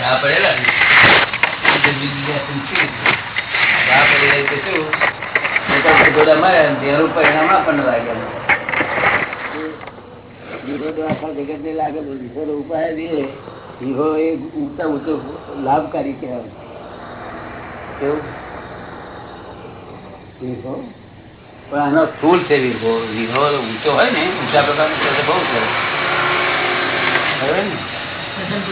ઘા પડેલા એટલે? ઘા પડેલા તો શું? નહીંતર માર્યા તેનું પરિણામ આપણને લાગે જગત ને. લાગે વિરોધો ઉપાય દે વિહો એ ઊંચા ઊંચો લાભકારી કહેવાય. કેવું? વિહો? પણ આનો ફૂલ છે વિહો. વિહો ઊંચો હોય ને ઊંચા પ્રકારનો બહુ છે. ને? વિહો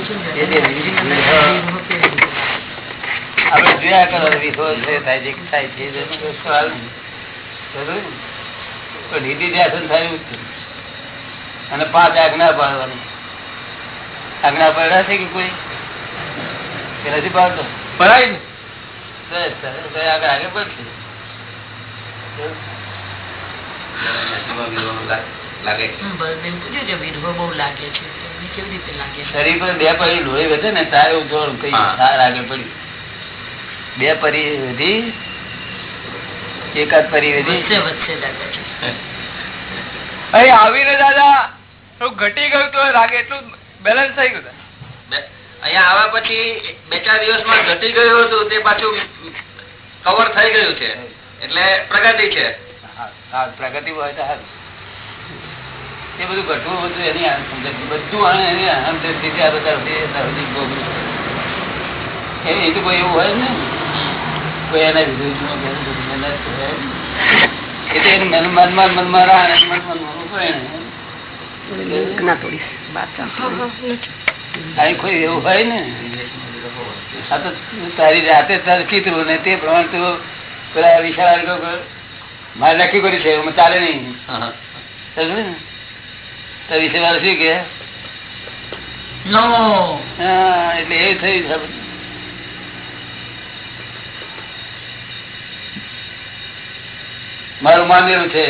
જોયા કરો વિધો છે થાય છે થાય છે છે. અને પાંચ આજ્ઞા પાડવાની આજ્ઞા પડ્યા છે કે કોઈ કે નથી પાડતો પડાય ને બસ, સરસ. તો પડશે શરીર પર બે પરી લોહી વધે ને તારે જોર કઈ સાર આગળ પડી બે પરી વધી એકાદ પરી વધી. અહીં આવીને દાદા ઘટી ગયું તો લાગે એટલું બેલેન્સ થઈ ગયું અહીંયા આવ્યા પછી બે ચાર દિવસમાં ઘટી ગયું હતું તે પાછું કવર થઈ ગયું છે. એટલે પ્રગતિ છે. હા, હા, પ્રગતિ હોય તો સારું. એ બધું ઘટવું બધું એની આ બધું આને એની અહંતરથી આ બધા. એ તો કોઈ એવું હોય ને કોઈ એના વિરોધમાં તો મનમાં મનમાં રહે મનમાં મનમાં. કોઈ એવું હોય ને? આ તો તારી જાતે તારે ચિત્રો ને તે પ્રમાણે તો પેલા વિશાળ મારે નક્કી કરી છે ચાલે નહીં? તો વિશે મારે શું કે? એટલે એ થયું છે. મારું માનેલું છે.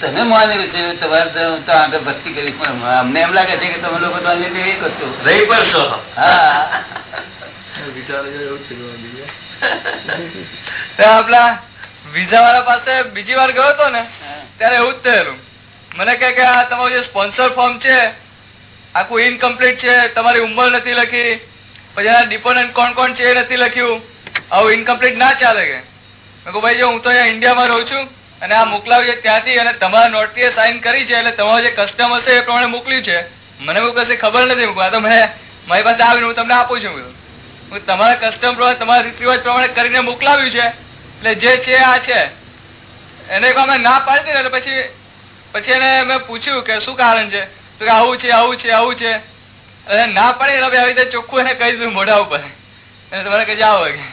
તમે માનેલું છે તમારે તો આગળ ભક્તિ કરી. પણ અમને એમ લાગે છે કે તમે લોકો તો અન્ય એ કરશો રહી પડશો હા. આપડા બીજા વાળા પાસે બીજી વાર ગયો હતો ને ત્યારે એવું જ થયેલું. મને કહે કે આ તમારું જે સ્પોન્સર ફોર્મ છે, આખું ઇનકમ્પ્લીટ છે, તમારી ઉંમર નથી લખી, પછી એના ડિપોનન્ટ કોણ કોણ છે એ નથી લખ્યું, આવું ઇનકમ્પ્લીટ ના ચાલે કે. મેં કહું ભાઈ જો હું તો અહીંયા ઇન્ડિયામાં રહું છું અને આ મોકલાવ્યું છે ત્યાંથી અને તમારા નોટથી સાઇન કરી છે એટલે તમારો જે કસ્ટમ હશે એ પ્રમાણે મોકલ્યું છે. મને એવું કશે ખબર નથી મૂકવા તો મેં મારી પાસે આવીને હું તમને આપું છું. હું તમારા કસ્ટમ પ્રમાણે, તમારા રીત રિવાજ પ્રમાણે કરીને મોકલાવ્યું છે, એટલે જે છે આ છે. એને અમે ના પાડી દીધી એટલે પછી પછી એને મેં પૂછ્યું કે શું કારણ છે? તો કે આવું છે આવું છે આવું છે. અને ના પડે એટલે આવી રીતે ચોખ્ખું એને કહી દીધું મોઢા ઉપર. અને તમારે કે જાઓ કે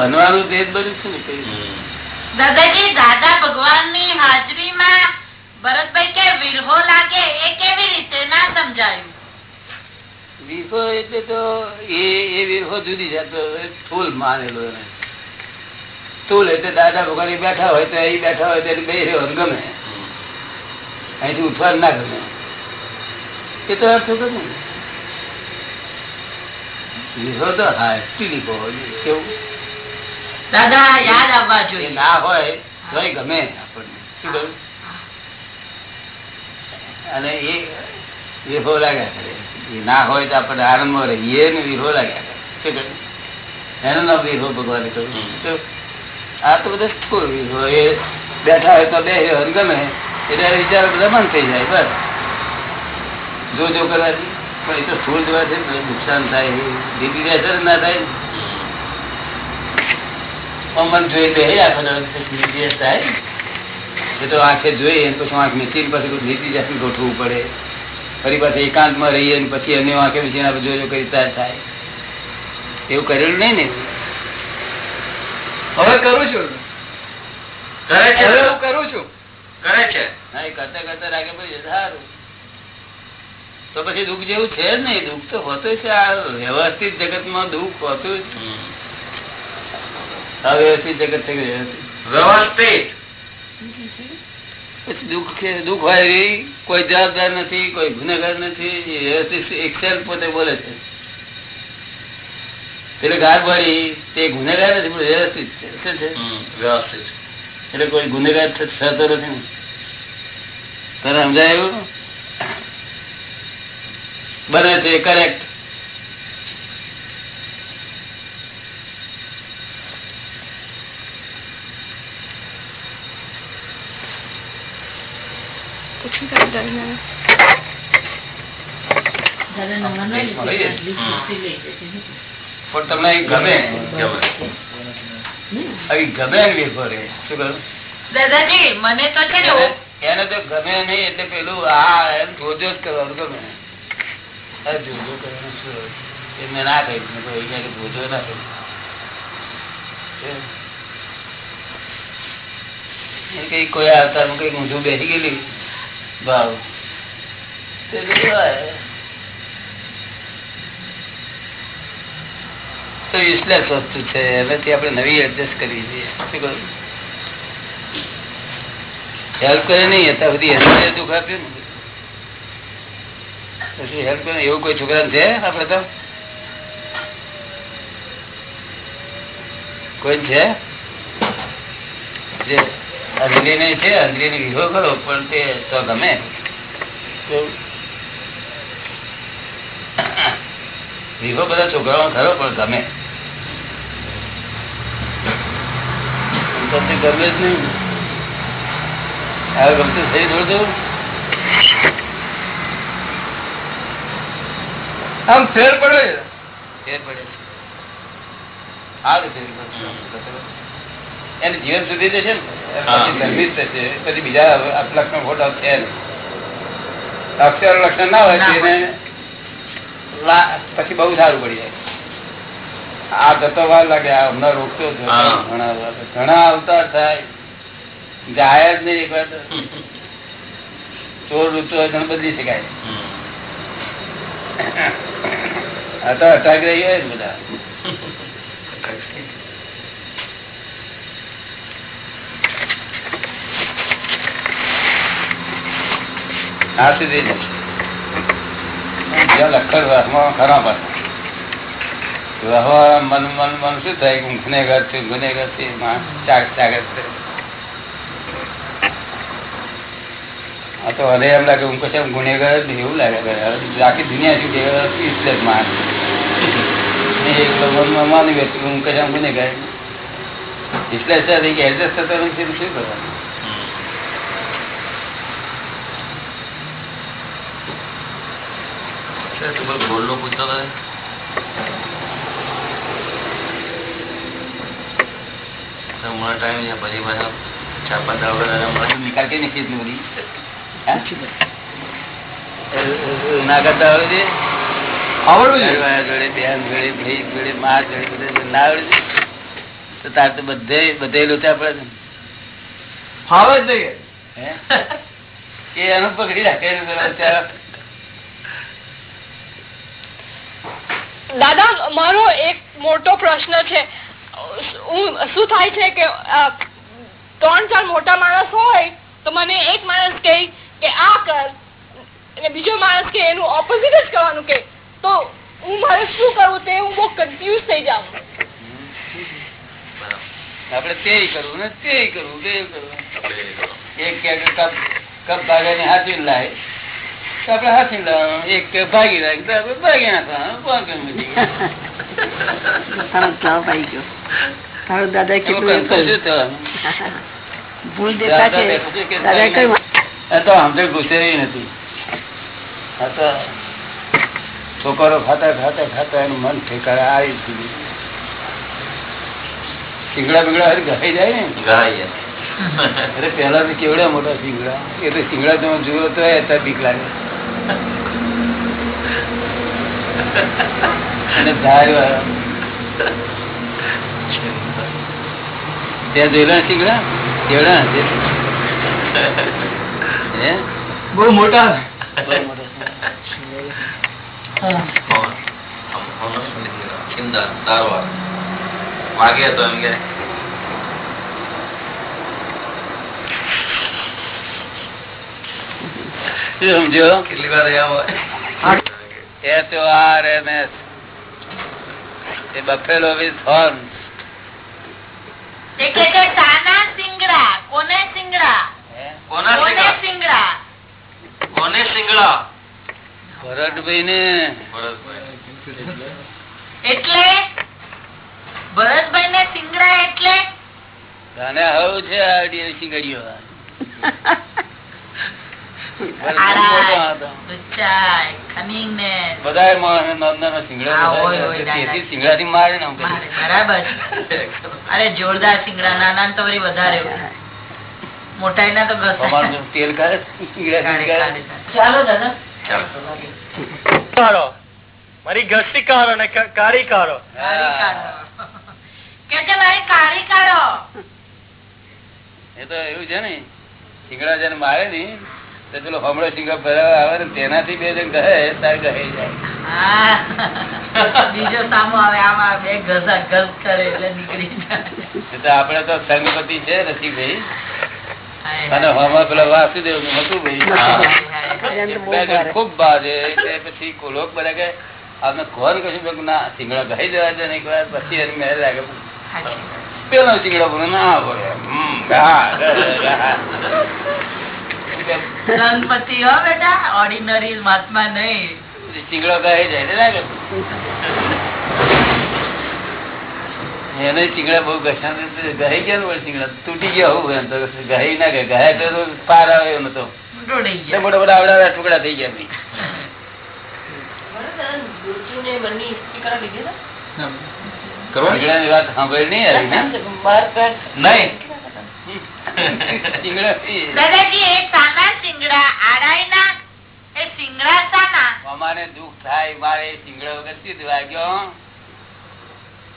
બનવાનું તે જ બધું છે ને દાદાજી દાદા ભગવાનની હાજરીમાં ભરતભાઈ કે વિરહો લાગે. એ કેવી રીતે? ના સમજાયું. વિરહો એટલે તો એ એ વિરહો જુદી જાતો સ્થૂલ માનેલો એને. સ્થૂલ એટલે દાદા ભગવાન બેઠા હોય તો એ બેઠા હોય તો બે રહ્યો ગમે. અહીંથી ઉઠવા ના ગમે. એ તો અર્થ ગમે. વિરહો તો હા સ્ટીલી કેવું? દાદા યાદ આવવા જોઈએ. ના હોય તો ગમે આપણને. શું કહ્યું અને એ વિરહો લાગ્યા કરે એ ના હોય તો આપણે આનંદમાં રહીએ ને વિરહો લાગ્યા કરે શું એનું નામ વિરહો ભગવાન કહ્યું. આ તો બધા શું વિરહો? એ બેઠા હોય તો બે ગમે. એટલે વિચારો બધા બંધ થઈ જાય બસ. જો જો કરવાથી. પણ એ તો સ્થૂળ જોવાથી નુકસાન થાય દીદી અસર ના થાય મન જોઈ બે આખો દાડો થાય. એ તો આંખે જોઈએ પછી આંખ મીચીને પછી નીતિ જાતનું ગોઠવવું પડે. ફરી પાછી એકાંતમાં રહીએ ને પછી અન્ય આંખે મીચીને આપણે જોજો કરી થાય. એવું કરેલું નહીં ને? હવે કરું છું. કરે છે? હવે હું કરું છું. કરે છે? હા એ કરતા કરતા રાગે પડી સારું. તો પછી દુઃખ જેવું છે જ નહીં દુઃખ તો હોતું છે. આ વ્યવસ્થિત જગતમાં દુઃખ હોતું જ અવ્યવસ્થિત જગત થઈ ગયું વ્યવસ્થિત? પછી દુઃખ છે દુઃખ હોય એવી કોઈ જવાબદાર નથી કોઈ ગુનેગાર નથી પોતે બોલે છે. એટલે ગાર પડી તે ગુનેગાર નથી પણ વ્યવસ્થિત છે. વ્યવસ્થિત. એટલે કોઈ ગુનેગાર થતો નથી. તને સમજાયું? બને છે કરેક્ટ પણ તમને ગમે ગમે એમ શું કહ્યું? દાદાજી મને તો છે ને એને- તો ગમે નહીં એટલે પેલું આ એમ જોજો જ કરવાનું ગમે. જોજો કરવાનું શું હોય? એ મેં ના કહ્યું. જોજો ના કહ્યું કઈ કોઈ આવતા કઈ ઊંધું બેસી ગયેલી? ભાવ તે તો યુઝલેસ વસ્તુ છે એનાથી આપણે નવી એડજસ્ટ કરવી જોઈએ હેલ્પ કરે નહીં અત્યાર સુધી એને દુઃખ આપ્યું ને પછી હેલ્પ કરે એવું કોઈ છોકરા છે આપણે તો કોઈ છે જે અંજલિ ને છે અંજલિ ને વિહો કરો પણ તે તો ગમે? વિહો બધા છોકરાઓ ખરો પણ ગમે પછી ગમે જ નહીં હવે ગમતું થઈ થોડું આમ ફેર પડે ફેર પડે. સારું ફેર પડે. એનું જીવન સુધી જશે ને? પછી પછી બીજા લક્ષણ ખોટા છે અક્ષર લક્ષણ ના હોય એને પછી બહુ સારું પડી જાય. આ જતો વાર લાગે આ હમણાં રોકતો. ઘણા ઘણા અવતાર થાય. જાય જ નહીં એક વાર ચોર ઋતુ હોય તો બદલી શકાય. આ તો અટક રહી હોય ને બધા. આ સુધી લખર વાસમાં ખરા પાછા વ્યવહાર મન મન મન શું થાય? ગુનેગાર છું, ગુનેગર છું આ તો હવે એમ લાગે, હું કશું ગુનેગાર જ એવું લાગે. આખી દુનિયા શું કે એટલે એક મનમાં માની બેઠું, હું કશું ગુનેગાર. એટલે એડજસ્ટ થતો નથી શું કરવાનું છે તો કોઈ બોલનો પૂછતો હતો? હમણાં ટાઈમ છે પછી પાછા ચાર પાંચ દાડા વગર આરામ મળે. નિકાલ કઈ નથી એટલી બધી. ના કરતા આવડે છે? આવડવું જોડે બેન જોડે ભાઈ જોડે મા જોડે બધે ના આવડે છે? તો તાર તો બધે બધે લોચા પડે છે. ફાવે જ નહીં. એ એનું પકડી રાખે છે પેલો બિચારો. દાદા, મારો એક મોટો પ્રશ્ન છે. શું થાય છે કે ત્રણ ચાર મોટા માણસ હોય, તો મને એક માણસ કહે કે, આ કર. બીજો માણસ કે એનું ઓપોઝિટ જ કરવાનું કે તો હું મારે શું કરવું તે હું બહુ કન્ફ્યુઝ થઈ જાઉં. આપડે તે કરવું ને તે કરવું તે કરવું. એક કપ કપ ભાગે હાથી લાય. તો આપણે હાથી લાવવાનું એક ભાગી નાખ ભાગી નાખવાનું તારો ગયો. દાદા કેટલું કંઈ શું થવાનું? ભૂલ દેખાશે. દાદા કઈ તો આમ તો નથી. છોકરો ખાતા ખાતા ખાતા એનું મન ઠેકાણે આવી જ ગયું. શીંગડા બીંગડા હરી ઘસાઈ જાય ને? અરે પેલા તો કેવડા મોટા સિંગડા એ તો સિંગડા તમે જુઓ તો બીક લાગે. ત્યાં જોયેલા શીંગડા કેવડા હશે? હે? બહુ મોટા નથી. વાગે તો એમ કે. સમજો? કેટલી વાર હોય? R M S a buffalo with તે સિંગડા ભરતભાઈ ને એટલે ભરતભાઈ. ને સિંગડા એટલે? તને હવ છે આ ડી- જોરદાર સિંગડા નાના તો વળી વધારે હોય. મોટાઈના તો ઘસાય. અમારું તો તેલ કાઢે. ચાલો દાદા. મારી ઘસી ને કાઢી. કાઢો. કે મારી કાળી કાઢો. એ તો એવું છે ને સિંગડા જેને મારે ને તો પેલો હમણો ભરાવા આવે ને તેનાથી બે જણ કહે તાર કહે જાય. બીજો સામો આવે આમાં બે ગઝા ગઝ કરે એટલે નીકળી જાય. આપડે તો સંગપતિ છે રસિકભાઈ અને. હમણાં પેલા વાસુદેવ ને હતું ભાઈ. ખૂબ બાજે પછી લોક બધા કે અમે કોણ કશું મેં ના સિંગડા કહી દેવા દે એક વાર પછી એને મેળ લાગે. પેલો શીંગડો બોલે ના બોલે. હો બેટા ઓર્ડિનરી મહાત્મા નહીં. શીંગડો જાય એને શીંગડા બહુ ઘસા ગહી ગયા ને વળી તૂટી ગયા હોવું એમ તો ગહી ના ગયા ગયા તો પાર આવે એમ તો. ડોળી એટલે ગયા મોટા મોટા આવડા ટુકડા થઈ ગયા ભાઈ. વાત સાંભળી નહીં આવી ને? થી. દાદાજી એ સાના સિંગડા આડાઈના એ સિંગડા સાના. અમારે દુઃખ થાય મારે સિંગડા વગર શું વાગ્યો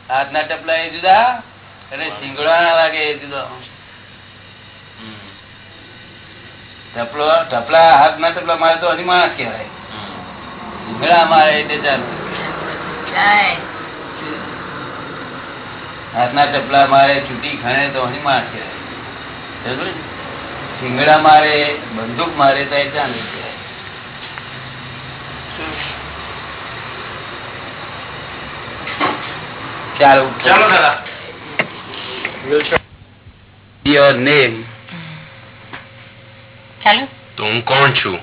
હાથના ટપલા એ જુદા અને સિંગડા ના વાગે એ જુદો. ટપલો ટપલા હાથના ટપલા મારે તો હજી માણસ કહેવાય. શીંગડા મારે એટલે હાથના ટપલા મારે છૂટી ખણે તો માણસ કહેવાય. સમજ્યો મારે બંદૂક મારે તો એ ચાલુ કહેવાય ચાલો ચાલો દાદા. યોર નેમ તો હું કોણ છું?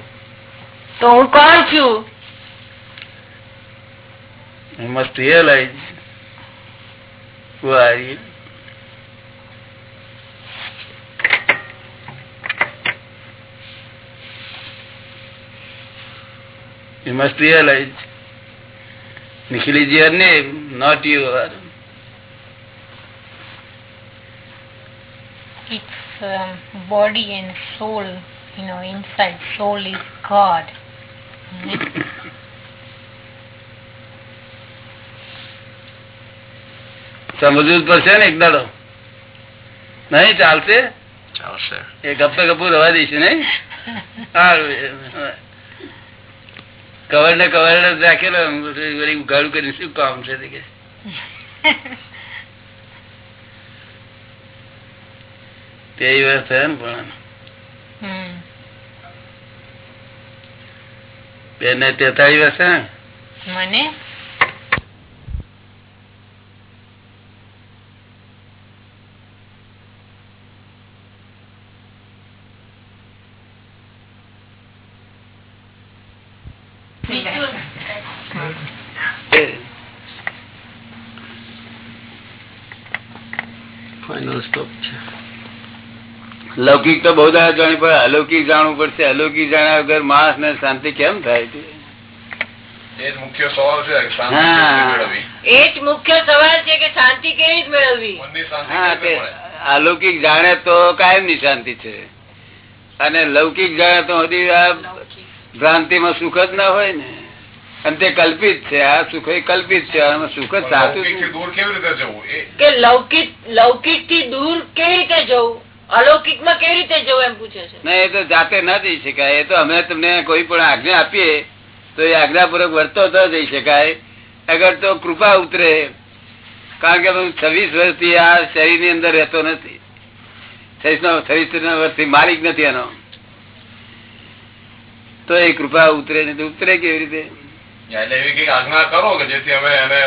તો હું કોણ છું? You must realize who are you. You must realize Nikhil is your name, not you are. It's um, body and soul, you know, inside soul is God. સમજવું પડશે ને એક દાડો નહીં ચાલશે ચાલશે એ ગપ્પે ગપ્પુ રવા દઈશું નહીં સારું કવર ને કવર રાખેલો ઉઘાડું કરીને શું કામ છે કે? તે વર્ષ થયા ને પણ. Hmm. બે ને તેતાલીસ વર્ષ મને? લૌકિક તો બહુ દાડા જાણી પડે અલૌકિક જાણવું પડશે. અલૌકિક જાણ્યા વગર માણસ ને શાંતિ કેમ થાય છે? એ જ મુખ્ય સવાલ કે શાંતિ કેવી મેળવવી? અલૌકિક જાણે તો કાયમની શાંતિ છે. અને લૌકિક જાણે તો હજી આ ભ્રાંતિમાં સુખ જ ના હોય ને. અને તે કલ્પિત છે. આ સુખ એ કલ્પિત છે. સુખ જ સાચું દૂર કેવી રીતે જવું? કે લૌકિક લૌકિકથી દૂર કેવી રીતે જવું? અલૌકિકમાં કેવી રીતે જવું એમ પૂછે છે? ના એ તો જાતે ના જઈ શકાય. એ તો અમે તમને કોઈ પણ આજ્ઞા આપીએ, તો એ આજ્ઞાપૂર્વક વર્તો તો જઈ શકાય. અગર તો કૃપા ઉતરે, કારણ કે હું છવ્વીસ વર્ષથી આ શરીરની અંદર રહેતો નથી. છવ્વીસ નો વર્ષથી માલિક નથી એનો. તો એ કૃપા ઉતરે નહીં ઉતરે કેવી રીતે? એટલે એવી કંઈક આજ્ઞા કરો કે જેથી અમે એને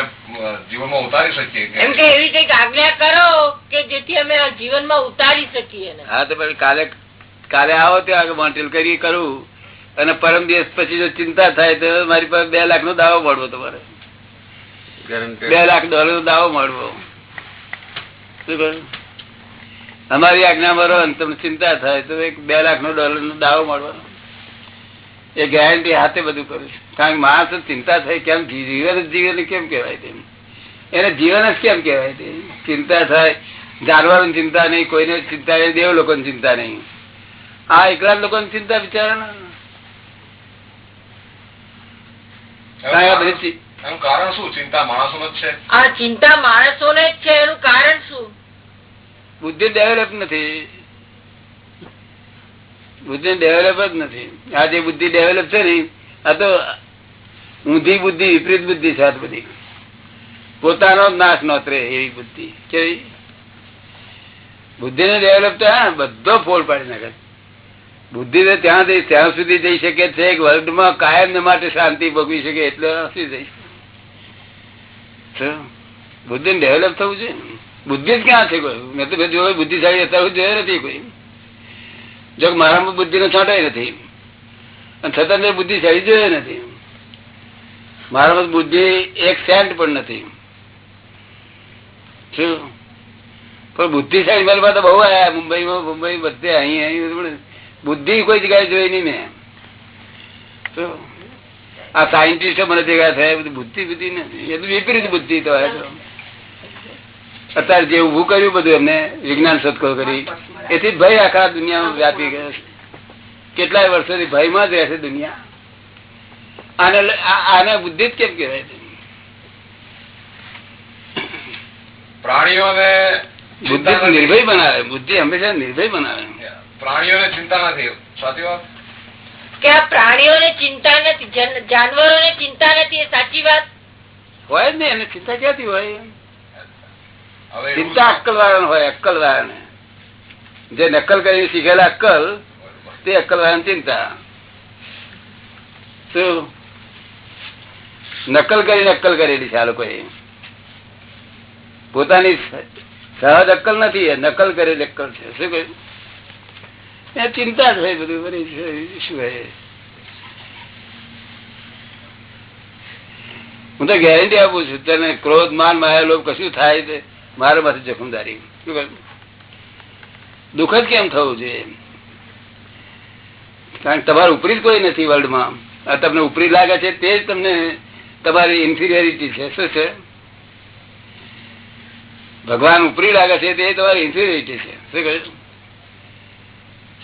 જીવનમાં ઉતારી શકીએ. એમ કે એવી કંઈક આજ્ઞા કરો કે જેથી અમે જીવનમાં ઉતારી શકીએ હા તો પછી કાલે કાલે આવો ત્યાં મોન્ટેલ કરી કરું. અને પરમ દિવસ પછી જો ચિંતા થાય તો મારી પાસે બે લાખ નો દાવો મળવો તમારે. બે લાખ ડોલર નો દાવો મળવો. શું કહ્યું? અમારી આજ્ઞા મારો અને તમને ચિંતા થાય તો એક બે લાખ નો ડોલર નો દાવો મળવાનો. એ ગેરંટી હાથે બધું કરું છું. કારણ કે માણસ ચિંતા થાય કેમ જીવન જ જીવન કેમ કેવાય તેમ. એને જીવન જ કેમ કેવાય તે ચિંતા થાય જાનવરો ચિંતા નહીં કોઈને ચિંતા નહીં દેવ લોકો ચિંતા નહીં. આ એકલા લોકો ચિંતા બિચારા એનું કારણ- શું? ચિંતા માણસો જ છે. આ ચિંતા જ છે એનું કારણ શું? બુદ્ધિ ડેવલપ નથી. બુદ્ધિ ડેવલપ જ નથી. આ જે બુદ્ધિ ડેવલપ છે ને, આ તો ઊંધી બુદ્ધિ, વિપરીત બુદ્ધિ છે બધી. પોતાનો જ નાશ નોતરે એવી બુદ્ધિ. કેવી? બુદ્ધિ ને ડેવલપ તો હા, બધો ફોડ પાડી નાખે બુદ્ધિ તો ત્યાં જઈ, ત્યાં સુધી જઈ શકે છે કે વર્લ્ડમાં કાયમ ને માટે શાંતિ ભોગવી શકે એટલે નથી જઈ શું? બુદ્ધિ ડેવલપ થવું જોઈએ. બુદ્ધિ જ ક્યાં છે કોઈ? મેં તો જોયું બુદ્ધિશાળી અત્યારે જોયો નથી કોઈ. જો મારામાં બુદ્ધિ નો છોટાય નથી. અને છતાં મેં બુદ્ધિશાળી જોઈએ નથી. મારામાં બુદ્ધિ એક સેન્ટ પણ નથી. પણ બુદ્ધિશાળી મારી પાસે બહુ આયા. મુંબઈમાં, મુંબઈ બધે અહીં બુદ્ધિ કોઈ જગ્યાએ જોઈ નહીં મેં. શું? આ સાયન્ટિસ્ટો મને ભેગા થયા બધી બુદ્ધિ બુદ્ધિ નથી એ તો વિપરીત બુદ્ધિ તો તો. અત્યારે જે ઉભું કર્યું બધું એમને વિજ્ઞાન શોધખોળ કરી. એથી ભય આખા દુનિયામાં વ્યાપી ગયો છે. કેટલાય વર્ષોથી ભયમાં જ રહેશે દુનિયા. આને આને બુદ્ધિ જ કેમ કહેવાય પ્રાણીઓને બુદ્ધિ ચિંતા નિર્ભય બનાવે બુદ્ધિ હંમેશા નિર્ભય બનાવે. પ્રાણીઓને ચિંતા નથી. સાચી વાત? કે આ પ્રાણીઓને ચિંતા નથી જન- જાનવરોને ચિંતા નથી એ સાચી વાત? હોય જ ને એને ચિંતા ક્યાંથી હોય? ચિંતા અક્કલ વાળા હોય અક્કલ વાળાને જે નકલ કરી શીખેલા અક્કલ, તે અક્કલ ચિંતા. નકલ કરીને અક્કલ કરેલી છે આ લોકોએ. પોતાની સહજ અક્કલ નથી નકલ કરેલી અક્કલ છે. શું કહ્યું? એ ચિંતા જ હોય બધું શું હોય હું તો ગેરંટી આપું છું, તને ક્રોધ માન માયા લોભ કશું થાય મારે પાસે જોખમદારી. શું કહ્યું? દુઃખ જ કેમ થવું જોઈએ? કારણ કે તમારે ઉપરી જ કોઈ નથી વર્લ્ડમાં. આ તમને ઉપરી લાગે છે તે જ તમને તમારી ઇન્ફિરિયરિટી છે. શું છે? ભગવાન ઉપરી લાગે છે તે તમારી ઇન્ફિરિયરિટી છે. શું કહે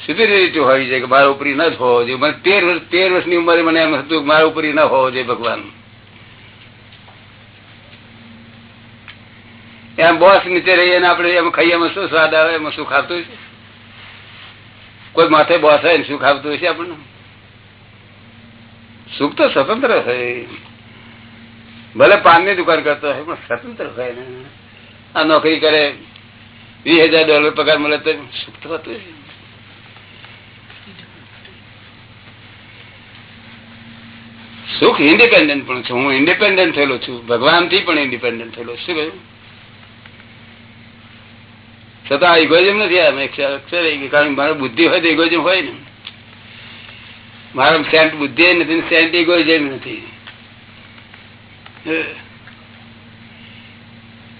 સુપિરિયરિટી હોવી જોઈએ કે મારા ઉપરી ન જ હોવો જોઈએ. મને તેર વર્ષ તેર વર્ષની ઉંમરે મને એમ હતું કે મારા ઉપરી ન હોવો જોઈએ ભગવાન. એમ બોસ નીચે રહીએ ને આપણે એમ ખાઈએ શું સ્વાદ આવે, એમાં સુખ આવતું છે? કોઈ માથે બોસ હોય ને સુખ આવતું હશે આપણને? સુખ તો સ્વતંત્ર હોય. ભલે પાનની દુકાન કરતો હોય, પણ સ્વતંત્ર હોય ને. આ નોકરી કરે, વીસ હજાર ડોલર પગાર મળે તો સુખ તો હતું સુખ ઇન્ડિપેન્ડન્ટ પણ છું. હું ઇન્ડિપેન્ડન્ટ થયેલો છું. ભગવાનથી પણ ઇન્ડિપેન્ડન્ટ થયેલો શું કહ્યું? છતાં ઇગોઇઝમ નથી અક્ષર કારણ મારો બુદ્ધિ હોય તો ઇગોઇઝમ હોય ને. મારો સેન્ટ બુદ્ધિ નથી સેન્ટ ઇગોઇઝમ નથી.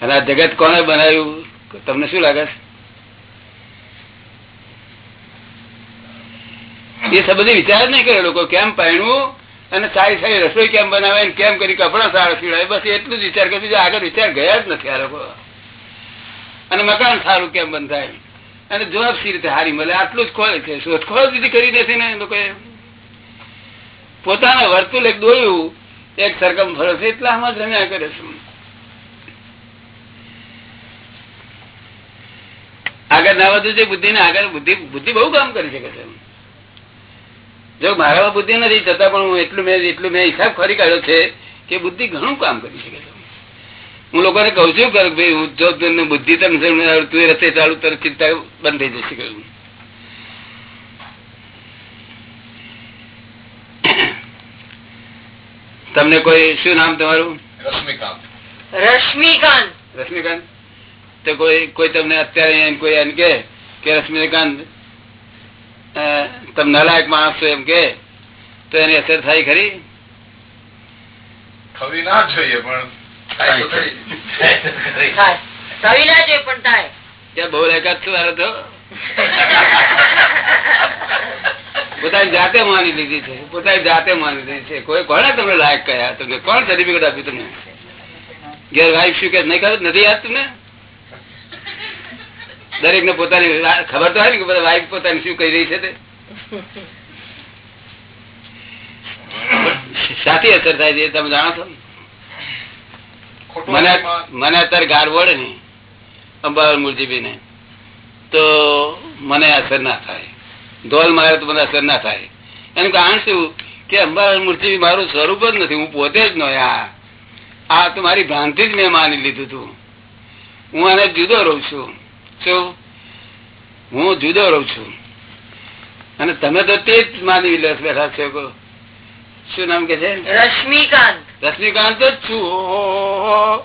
અને આ જગત કોને બનાવ્યું? તમને શું લાગે એ સંબંધી વિચાર નહીં કરે લોકો, કેમ પહેણવું અને સારી સારી રસોઈ કેમ બનાવે કેમ કરી કપડા સારા સીવડાવે? બસ એટલું જ વિચાર કરે આગળ વિચાર ગયા જ નથી આ લોકો. અને મકાન સારું કેમ બંધાય? અને જવાબ સી રીતે હારી મળે. આટલું જ ખોળે છે શોધખોળ જ કરી દેશે ને લોકોએ. પોતાના વર્તુળ એક દોયું એક સરકમ ફરે છે એટલામાં જ રમ્યા કરે છે. આગળ ના વધુ છે બુદ્ધિ ને આગળ બુદ્ધિ બુદ્ધિ બહુ કામ કરી શકે છે. જો મારામાં બુદ્ધિ નથી, છતાં પણ હું એટલું મેં એટલું મેં હિસાબ ખરી કાઢ્યો છે કે બુદ્ધિ ઘણું કામ કરી શકે છે. હું લોકોને કઉ છું કે ભાઈ હું જો તમને બુદ્ધિ તમને સમજાવું, તું રસ્તે ચાલુ તરફ ચિંતા બંધ થઈ જશે કહ્યું. તમને કોઈ શું નામ તમારું? રશ્મિકાંત. રશ્મિકાંત. રશ્મિકાંત? તો કોઈ કોઈ તમને અત્યારે કોઈ એમ કે કે રશ્મિકાંત તમે નલાયક માણસ છો એમ કે તો એની અસર થાય ખરી? થવી ના જોઈએ પણ ના બહુ લાયકાત હારે તો. પોતાની જાતે માની લીધી છે. પોતાની જાતે માની લીધી છે. કોઈ કોને તમને લાયક કયા તમને કોણ સર્ટિફિકેટ આપ્યું તમને? ઘેર વાઈફ શું કે નહીં ખબર? નથી યાદ તમને? દરેક ને પોતાની ખબર તો હોય ને કે બધા વાઈફ પોતાની શું કહી રહી છે તે. સાથી અસર થાય છે તમે જાણો છો ખોટું મને મને અત્યારે ગાર વળે ને અંબાલાલ મુરજીભાઈ ને તો મને અસર ના થાય. ધોલ મારે તો મને અસર ના થાય. એનું કારણ શું કે અંબાલાલ મૂર્તિ મારું સ્વરૂપ જ નથી. હું પોતે જ નહીં આ. આ તો મારી ભ્રાંતિ જ મેં માની લીધું હતું હું આને જુદો રહું છું. શું? હું જુદો રહું છું. અને તમે તો તે જ માની બેઠા છો. શું નામ કે છે? રશ્મિકાંત. રશ્મિકાંત જ છું.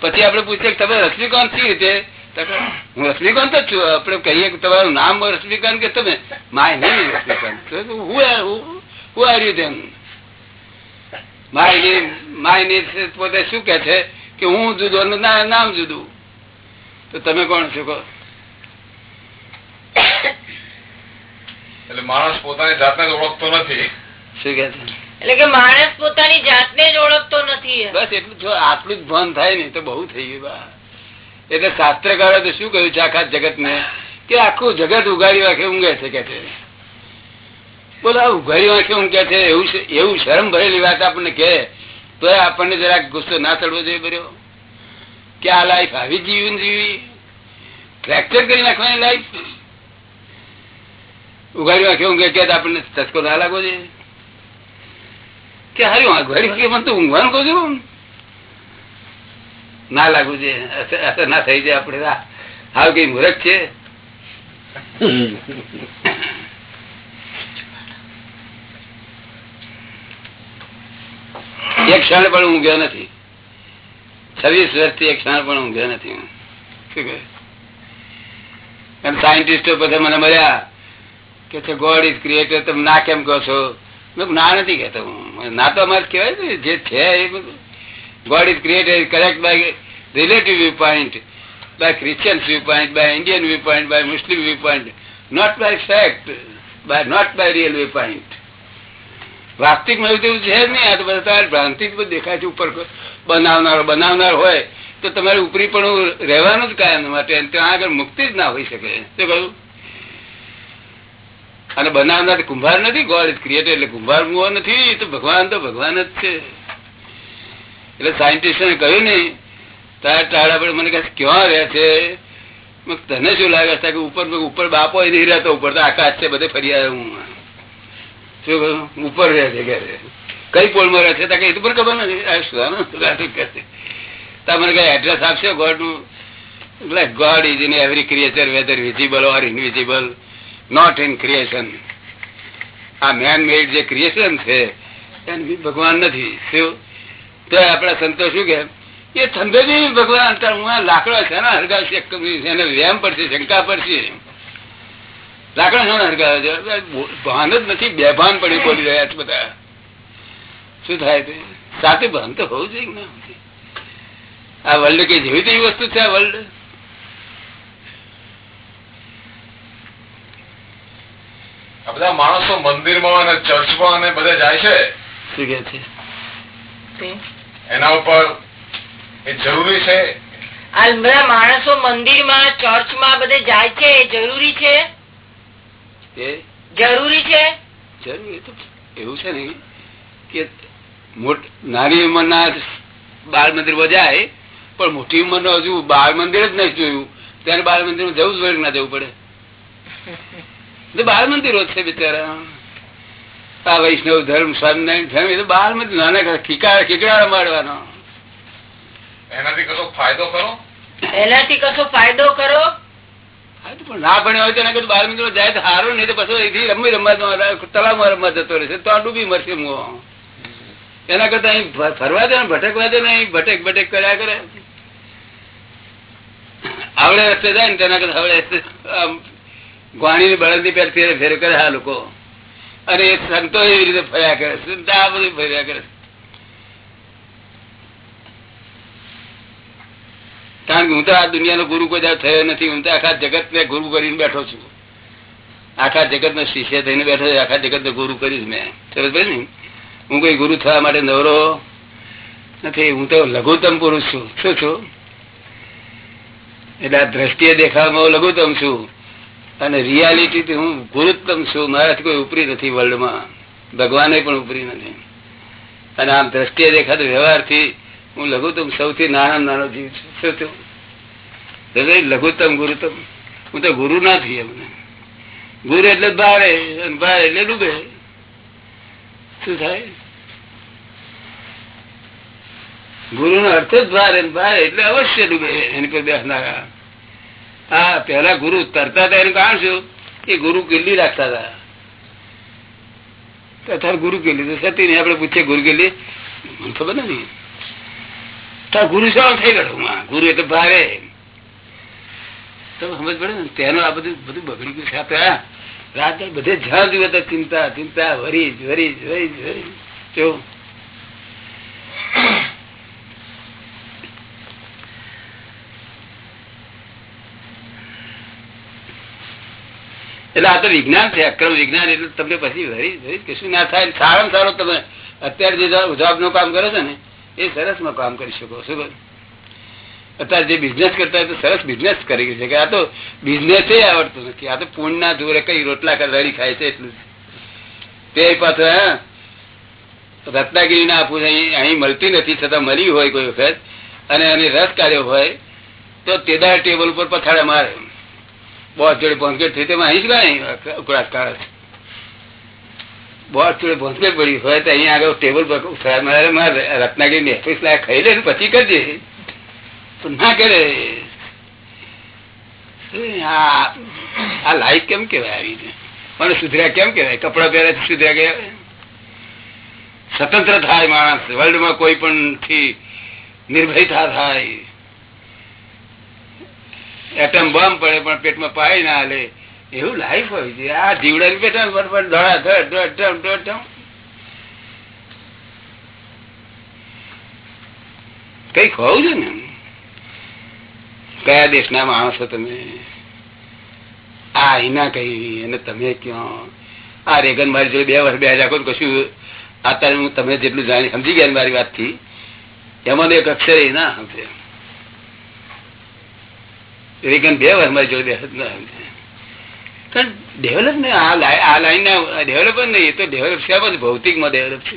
પછી આપડે પૂછીએ કે તમે રશ્મિકાંત સી રીતે? હું રશ્મિકાંત જ છું. આપડે કહીએ કે તમારું નામ રશ્મિકાંત કે તમે? માય નહીં રશ્મિકાંત. હું આવ્યું તેમ માય માય પોતે શું કે છે કે હું જુદો અને નામ જુદું. તો તમે કોણ છો કહો? એટલે માણસ પોતાની જાતને જ ઓળખતો નથી. શું કે છે? એટલે કે માણસ પોતાની જાતને જ ઓળખતો નથી બસ જો ભાન થાય ને તો બહુ થઈ ગયું, બા. શાસ્ત્રકારો તો શું કહ્યું છે આખા જગત ને કે આખું જગત ઉગાડી વાંખે ઊંઘે છે, કે છે. બોલો ઉઘાડી વાંખે ઊંઘે છે? એવું એવું શરમ ભરેલી વાત આપણને કે તો આપણને જરાક ગુસ્સો ના ચડવો જોઈએ બર્યો કે આ લાઈફ આવી જીવન જીવી. ફ્રેક્ચર કરી નાખવાની લાઈફ ઉઘાડી વાંખે ઊંઘે કે આપણને ચસ્કો ના લાગવો જોઈએ? કે હારી વાંખ ઘડી વાંખે મને તો ઊંઘવાનું કહું છું. ના લાગવું છે, અસર ના થઈ જાય આપડે હાલ કઈ મૂર્ખ છે. એક ક્ષણ પણ ઊંઘ્યો નથી. છવ્વીસ વર્ષથી એક ક્ષણ પણ ઊંઘ્યો નથી કહે? સાયન્ટિસ્ટો બધા મને મળ્યા કે છે ગોડ ઇઝ ક્રિએટર તમે ના કેમ કહો છો? ના નથી કહેતો હું ના તો અમારે કહેવાય ને જે છે એ બધું God is created correct by relative viewpoint, by Christian viewpoint, by Indian viewpoint, by Muslim viewpoint, not by fact, by not by real viewpoint. વાસ્તવિકમાં એવું છે નહીં આ તો બધા ભ્રાંતિ દેખાય છે ઉપર બનાવનાર બનાવનાર હોય તો તમારે ઉપરી પણ રહેવાનું જ કાયમ માટે ત્યાં આગળ મુક્તિ જ ના હોઈ શકે શું કહ્યું અને બનાવનાર કુંભાર નથી ગોડ ઇઝ ક્રિએટર એટલે કુંભાર મુવો નથી, તો ભગવાન તો ભગવાન જ છે. એટલે સાયન્ટિસ્ટે કહ્યું ને, તારા ટાળા પર મને કહે ક્યાં રહે છે? તને શું લાગે છે? કે ઉપર ઉપર બાપો એ નહીં રહેતો, ઉપર તો આકાશ છે, બધે ફરી આવ્યો હું. શું ઉપર રહે છે ઘરે. કઈ પોલમાં રહે છે? તો કઈ પણ ખબર નથી. તા મને કઈ એડ્રેસ આપશે? ગોડનું? એટલે God is in every creature whether visible or invisible not in creation આ મેન મેડ જે ક્રિએશન છે, એને ભગવાન નથી. શું? તો આપણા સંતો શું કે? એ ઠંડે બી ભગવાન હું લાકડો છે ને હરગાવશે એને વ્યાયામ પડશે, શંકા પડશે. લાકડા શું હરગાવે છે ભાન જ નથી, બેભાન પડી બોલી રહ્યા છે બધા. શું થાય તે? સાથે ભાન તો હોવું જોઈએ? આ વર્લ્ડ કે જેવી તેવી વસ્તુ છે આ વર્લ્ડ આ બધા માણસો મંદિરમાં અને ચર્ચમાં અને બધે જાય છે? શું કે છે? એના ઉપર એ જરૂરી છે? બધા માણસો મંદિરમાં ચર્ચમાં બધે જાય છે એ જરૂરી છે? જરૂરી છે? જરૂરી એવું છે ને કે મોટ નાની ઉંમરના બાળ મંદિરમાં જાય પણ મોટી ઉંમરનો હજુ બાળ મંદિર જ નહીં જોયું. ત્યારે બાળ મંદિર જવું જ ના જવું પડે. તો બાળ મંદિરો છે બિચારા. આ વૈષ્ણવ ધર્મ સ્વામિનારાયણ ધર્મ એ તો બાર મંદિર નાના ખીકા ખીકડા મારવાનો એનાથી કશો ફાયદો કરો એનાથી કશો ફાયદો કરો હા ના ભણ્યો હોય તો એના કરતા બાર મંદિર જાય તો સારું નહીં તો પછી અહીંથી રમી રમવા તળાવમાં રમવા જતો રહેશે તો આ ડૂબી મરશે મુઓ. એના કરતા અહીં ફરવા દે ને ભટકવા દે ને અહીં ભટેક ભટેક કર્યા કરે. આવડે રસ્તે જાય ને તેના કરતા આવડે રસ્તે ગ્વાણી બળદની પેર ફેરે ફેર કરે આ લોકો. અને એ સંતો એવી રીતે ફર્યા કરે આ બધું ફર્યા કરે કારણ કે હું તો આ દુનિયાનો ગુરુ કોઈ થયો નથી. હું તો આખા જગત ને ગુરુ કરીને બેઠો છું. આખા જગત નો શિષ્ય થઈને બેઠો છું. આખા જગત ને ગુરુ કરીશ મેં. સમજ પડી ને? હું કોઈ ગુરુ થવા માટે નવરો નથી. હું તો લઘુત્તમ પુરુષ છું. શું છું? એટલે આ દ્રષ્ટિએ દેખાવામાં લઘુત્તમ છું. અને રિયાલિટી હું ગુરુત્તમ છું. મારાથી કોઈ ઉપરી નથી વર્લ્ડમાં ભગવાને પણ ઉપરી નથી. અને આમ દ્રષ્ટિએ દેખાતો વ્યવહારથી હું લઘુત્તમ સૌથી નાના નાનો જીવ છું. શું થયું? લઘુત્તમ, ગુરુત્તમ. હું તો ગુરુ ના થઈ એમને ગુરુ એટલે ભારે અને ભારે એટલે ડૂબે. શું થાય? ગુરુ નો અર્થ જ ભારે ભારે એટલે અવશ્ય ડૂબે. એની પર બેસનારા હા પેલા ગુરુ તરતા હતા, એનું કારણ શું? એ ગુરુ કિલ્લી રાખતા હતા. તાર ગુરુ કિલ્લી સતી નહીં આપડે પૂછીએ ગુરુ કિલ્લી ખબર નથી. તાર ગુરુ શું થઈ ગયો? ગુરુ એટલે ભારે. તમે સમજ પડે ને? તેનું આ બધું બધું બગડી ગયું છે. આપણે આ રાત બધે જ્યાં જુએ તો ચિંતા ચિંતા, વરી વરી વરી વરી જ. એટલે આ તો વિજ્ઞાન છે, અક્રમ વિજ્ઞાન એટલે તમને પછી ભરી કશું ના થાય. સારામાં સારો તમે અત્યારે જે જોબનું કામ કરો છો ને, એ સરસમાં કામ કરી શકો શું? અત્યારે જે બિઝનેસ કરતા હોય તો સરસ બિઝનેસ કરી છે કે આ તો બિઝનેસ આવડતું નથી. આ તો પૂર્ણ ના જોરે કઈ રોટલા રડી ખાય છે એટલું. તે પાછું, હા રત્નાગીરી ના આપું અહીં મળતી નથી, છતાં મળી હોય કોઈ વખત. અને એને રસ કાઢ્યો હોય, તો તેદાર ટેબલ ઉપર પછાડા મારે. બોસ જોડે ભોંસકેટ થઈ તેમાં અહીં જ ગાય ઉકળાટ કાઢે બોસ જોડે ભોંસકેટ પડી હોય તો અહીંયા આગળ ટેબલ પર રત્નાગીરી ઓફિસ લાયક ખાઈ લે પછી કરજે ના કરે. આ લાઈફ કેમ કેવાય આવી મને સુધર્યા કેમ કેવાય કપડા પહેરે છે સુધર્યા કેવાય સ્વતંત્ર થાય માણસ. વર્લ્ડમાં કોઈ પણ થી નિર્ભયતા થાય. એટમ બોમ્બ પડે, પણ પેટમાં પાય ના હાલે. એવું લાઈફ હોય છે. આ જીવડા પેટા બરોબર ધડા ધમ ધડ ધમ છે ને? કયા દેશના માણસો તમે? આ અહીંના કઈ? અને તમે ક્યાં? આ રેગન મારી જોડે બે વર્ષ બે રાખો કશું અત્યારે હું તમે જેટલું જાણી, સમજી ગયા મારી વાતથી એમાં એક અક્ષર એ ના સમજે. રેગન બે મારી જોડે ડેવલપ ને આ લાઈન ના ડેવલપ જ નહીં તો ડેવલપ છે બધું ભૌતિકમાં ડેવલપ છે.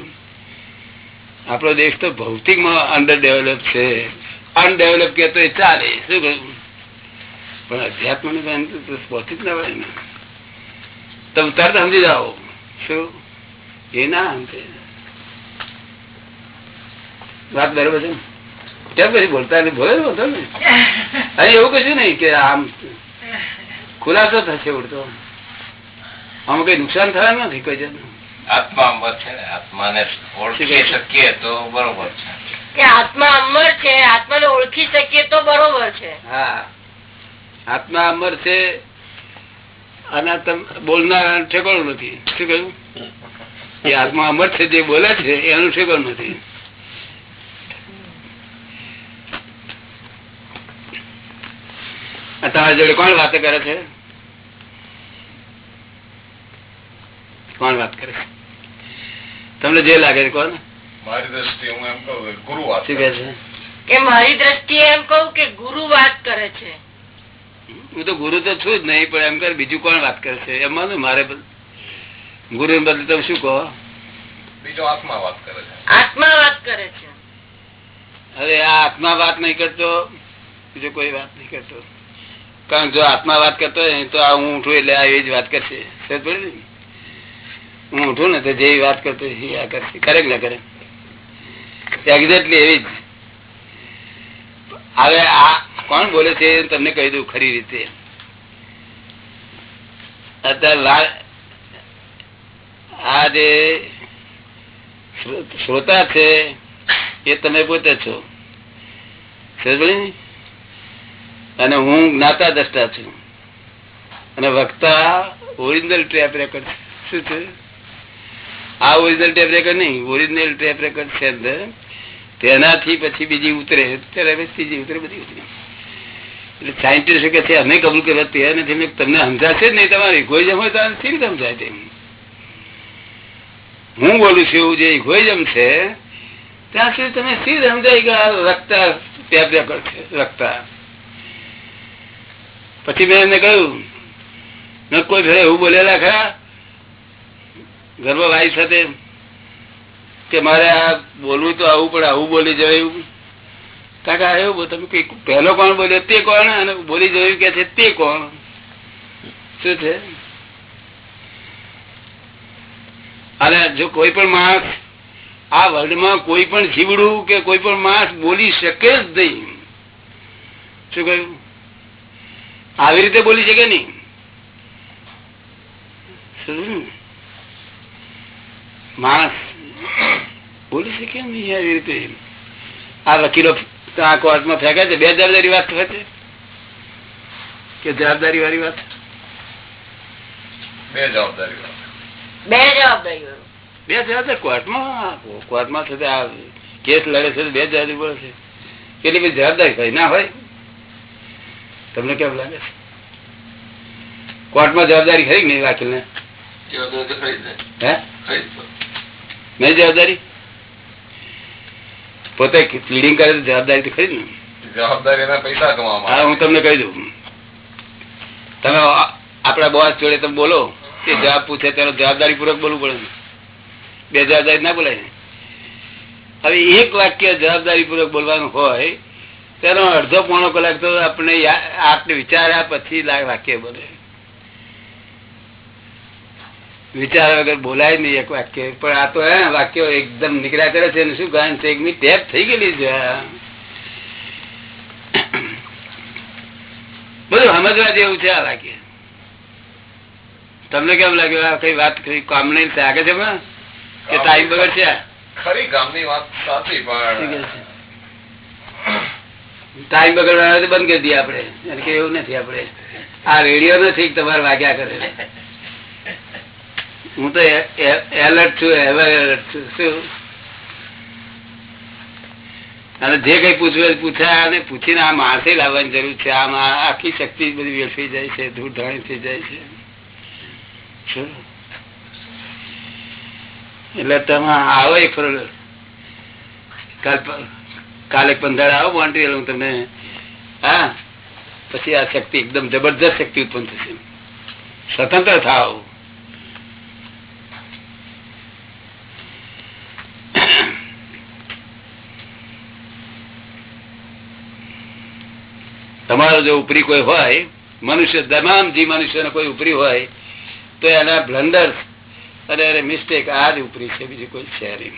આપણો દેશ તો ભૌતિકમાં અંડર ડેવલપ છે. અનડેવલપ કે તો એ ચાલે, શું કહ્યું પણ અધ્યાત્મ જ ના હોય ને. તમે તરત સમજી જાઓ. શું? એ ના સમજે વાત બરોબર છે ને? કેમ પછી બોલતા નહીં બોલે ને બોલતો ને અહીં એવું કશું નહીં કે આમ ખુલાસો થશે ઉડતો. આમાં કઈ નુકસાન થવાનું નથી કોઈ જાતનું. આત્મા અમર છે ને આત્માને ઓળખી શકીએ તો બરોબર છે. કે આત્મા અમર છે આત્માને ઓળખી શકીએ તો બરોબર છે. હા. આત્મા અમર છે અને તમ બોલનાર ઠેકાણું નથી. શું કહ્યું? એ આત્મા અમર છે જે બોલે છે એનું ઠેકાણું નથી આ તમારી જોડે કોણ વાત કરે છે? કોણ વાત કરે છે? તમને જે લાગે છે કોણ? મારી દ્રષ્ટિએ હું એમ કહું ગુરુ વાત કરે છે. કે મારી દ્રષ્ટિએ એમ કહું કે ગુરુ વાત કરે છે. હું તો ગુરુ તો છું જ નહીં પણ એમ કર બીજું કોણ વાત કરે છે? એમાં માનું મારે ગુરુ બદલે તમે શું કહો? બીજો આત્મા વાત કરે છે. આત્મા વાત કરે છે. હવે આ આત્મા વાત નહીં કરતો બીજો કોઈ વાત નહીં કરતો. કારણ જો આત્મા વાત કરતો હોય તો આ હું ઉઠું એટલે આ એ જ વાત કરશે? હું ઉઠું ને, તો જે વાત કરતો એ આ કરશે. કરે ના કરે? એક્ઝેક્ટલી એવી જ. હવે આ કોણ બોલે છે તમને કહી દઉં ખરી રીતે. અત્યારે આ જે શ્રોતા છે એ તમે પોતે છો. સમજ? અને હું જ્ઞાતા દ્રષ્ટા છું. અને વક્તા ઓરિજિનલ ટેપ રેકોર્ડ શું છે? આ ઓરિજિનલ ટેપ રેકોર્ડ નહીં ઓરિજિનલ ટેપ રેકોર્ડ છે અંદર. તેનાથી પછી બીજી ઉતરે, ત્યારે ત્રીજી ઉતરે, બધી ઉતરે. એટલે સાયન્ટિસ્ટ કે છે, અમે કબૂલ કરવા તૈયાર નથી તમને સમજાશે જ નહીં તમારી. ઇગોઇઝમ હોય તો સી રીતે સમજાય તેમ? હું બોલું છું એવું જે ઇગોઇઝમ છે, ત્યાં સુધી તમે સી સમજાય કે આ રક્તા ટેપ રેકર્ડ છે? રક્તા પછી મેં એમને કહ્યું, ન કોઈ ફેરે એવું બોલેલા ખરા? ઘરમાં વાઈફ સાથે કે મારે આ બોલવું તો આવું, પણ આવું બોલી જવાયું કાકા એવું તમે કઈ પહેલો કોણ બોલ્યો તે કોણ? અને બોલી જોયું કે છે, તે કોણ? શું છે? અને જો કોઈ પણ માણસ આ વર્લ્ડમાં કોઈ પણ જીવડું કે કોઈ પણ માણસ બોલી શકે જ નહીં. શું કહ્યું? આવી રીતે બોલી શકે નહીં. સમજ્યું માણસ બોલી શકે નહીં આવી રીતે. આ વકીલો આ કોર્ટમાં ફેંકે છે બે જવાબદારી વાત થાય છે? કે જવાબદારી વાળી વાત? બે જવાબદારી વાત. બે જવાબદારી બે જવાબદારી કોર્ટમાં? કોર્ટમાં છે કેસ લડે છે તો બે જવાબદારી બોલે છે. કેટલી બધી જવાબદારી કઈ ના હોય. તમને કેમ લાગે? કોર્ટમાં જવાબદારી ખરી નહીં વાકીલ ને. નહીં જવાબદારી? પોતે લીડિંગ કરે તો જવાબદારી તો ખરી ને. જવાબદારી એના પૈસા કમાવા હા હું તમને કહી દઉં. તમે આપણા બોસ જોડે તમે બોલો કે જવાબ પૂછે ત્યારે જવાબદારી પૂર્વક બોલવું પડે બે જવાબદારી ના બોલાય. હવે એક વાક્ય જવાબદારી પૂર્વક બોલવાનું હોય તેનો અડધો પોણો કલાક તો આપણે આપણે વિચાર્યા પછી વાક્ય બને વિચાર વગર બોલાય નહીં એક વાક્ય. પણ આ તો હે વાક્યો એકદમ નીકળ્યા કરે છે. શું કારણ છે? એક ટેપ થઈ ગયેલી છે. બધું સમજવા જેવું છે આ વાક્ય. તમને કેમ લાગ્યું? આ કઈ વાત કઈ કામ નહીં લાગે છે કે ટાઈમ બગડ છે ખરી ગામની વાત સાચી પણ ટાઈમ બગડવાનો બંધ કરી દઈએ આપણે. એટલે કે એવું નથી આપણે. આ રેડિયો નથી તમારે વાગ્યા કરે. હું તો એલર્ટ છું એવર એલર્ટ છું. શું? અને જે કઈ પૂછવું પૂછ્યા અને પૂછીને આ માણસે લાવવાની જરૂર છે. આમાં આખી શક્તિ બધી વેસી જાય છે, ધૂળ ધાણી થઈ જાય છે. એટલે તમે આવો એક ફરો કાલ પંદર આવો મોન્ટ્રીયલ હું તમને, હા, પછી આ શક્તિ એકદમ જબરદસ્ત શક્તિ ઉત્પન્ન થશે. સ્વતંત્ર થાવ તમારો જો ઉપરી કોઈ હોય, મનુષ્ય, તમામ જે મનુષ્યનો કોઈ ઉપરી હોય, તો એના બ્લન્ડર અને મિસ્ટેક આ જ ઉપરી છે, બીજું કોઈ છે નહીં.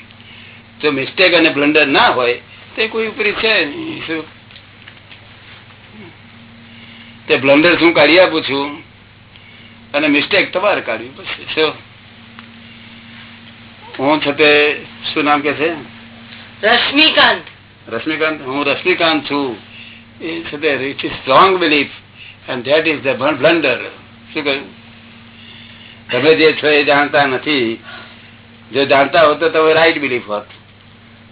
જો મિસ્ટેક અને બ્લન્ડર ના હોય તે કોઈ ઉપરી છે નહીં તે બ્લન્ડર શું કાઢી આપું છું? અને મિસ્ટેક તમારે કાઢવી પડશે શું? હું છે તે શું નામ કે છે? રશ્મિકાંત. રશ્મિકાંત? હું રશ્મિકાંત છું. એ છે તે it is strong belief and that is the blunder શું કહ્યું? તમે જે છો એ જાણતા નથી. જો જાણતા હો તો તમે રાઈટ બિલીફ હોત.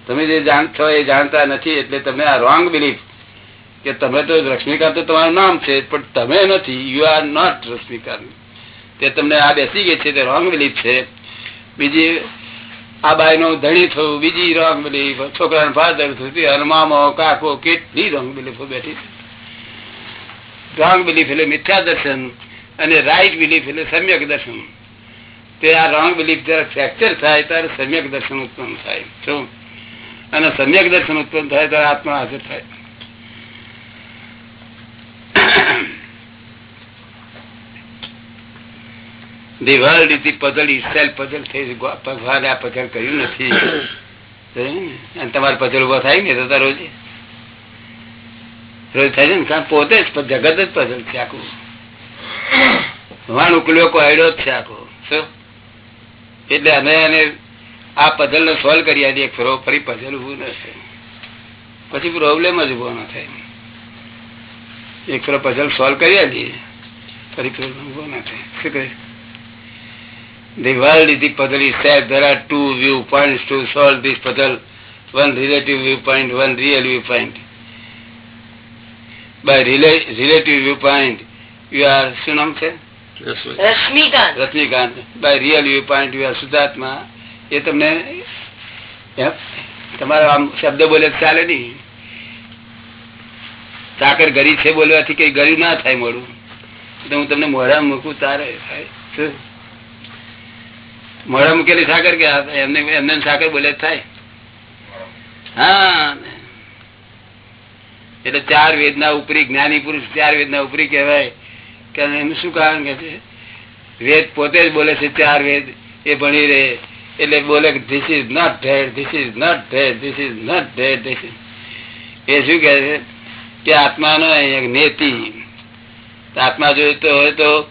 તમે જે જાણ છો એ જાણતા નથી, એટલે તમને આ રોંગ બિલીફ કે તમે તો રશ્મિકાંત તો તમારું નામ છે, પણ તમે નથી યુ આર નોટ રશ્મિકાંત. તે તમને આ બેસી ગઈ છે, તે રોંગ બિલીફ છે. બીજી, આ બાઈ નો ધણી થયું, બીજી રોંગ બિલીફ છોકરાનો ફાધર થયું હનુમામો મામો કાકો, કેટલી રોંગ બિલીફો બેઠી રોંગ બિલીફ એટલે મિથ્યા દર્શન અને રાઈટ બિલીફ એટલે સમ્યક દર્શન. તે આ રોંગ બિલીફ જયારે ફ્રેક્ચર થાય, ત્યારે સમ્યક દર્શન ઉત્પન્ન થાય. શું? અને સમ્યક દર્શન ઉત્પન્ન થાય ત્યારે આત્મા હાજર થાય. અને તમારે puzzle ઊભો થાય ને, તો રોજ રોજ થાય છે ને પોતે જ જગત જ puzzle છે આખું. વાણ ઉકલ્યો કોયડો જ છે આખો. શું? એટલે અમે એને આ પઝલ ને સોલ્વ કરી આજે એક ફરો ફરી પઝલ ઉભું ન પછી પ્રોબ્લેમ જ ઊભો ન થાય એક ફરો પઝલ સોલ્વ કરી આજે ફરી પ્રોબ્લેમ ઊભો ન થાય શું કહે The world is the puzzle itself. there are two viewpoints to solve this puzzle. One relative viewpoint, one real viewpoint. By rela- relative viewpoint, you are શું નામ છે Rashmikant Rajinikant by real view point you are શુદ્ધાત્મા એ તમને તમારો આમ શબ્દ બોલે ચાલે નહીં. સાકર ગરી છે બોલવાથી કઈ ગરી ના થાય મોડું. તો હું તમને મોઢા મૂકું, તારે મોઢા મૂકેલી સાકર કે એમને એમને સાકર બોલે થાય? હા એટલે ચાર વેદના ઉપરી, જ્ઞાની પુરુષ ચાર વેદના ઉપરી કહેવાય. કે એનું શું કારણ કે છે? વેદ પોતે જ બોલે છે ચાર વેદ, એ ભણી રહે. એટલે બોલે this is not that this is not that this is not that this એ શું કહે છે? કે આત્માનો એક નેતિ. આત્મા જોઈતો હોય તો